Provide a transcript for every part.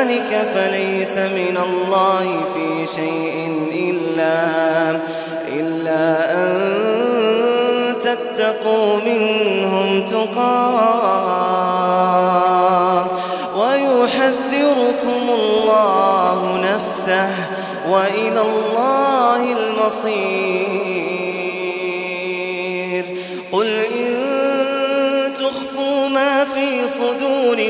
ذلك فليس من الله في شيء إلا, إلا أن تتقوا منهم تقاة ويحذركم الله نفسه وإلى الله المصير.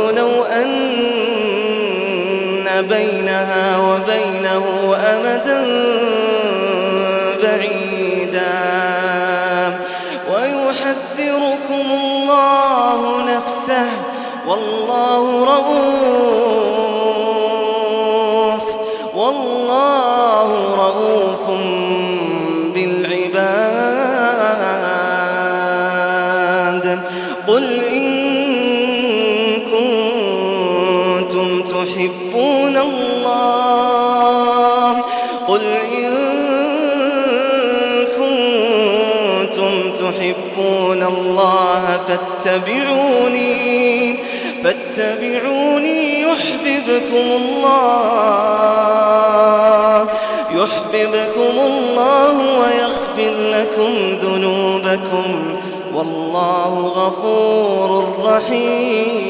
تود لو أن بينها وبينه أمدا بعيدا. ويحذركم الله نفسه والله رؤوف والله رؤوف كنتم تحبون الله قل إن كنتم تحبون الله فاتبعوني فاتبعوني يحببكم الله يحببكم الله ويغفر لكم ذنوبكم والله غفور رحيم.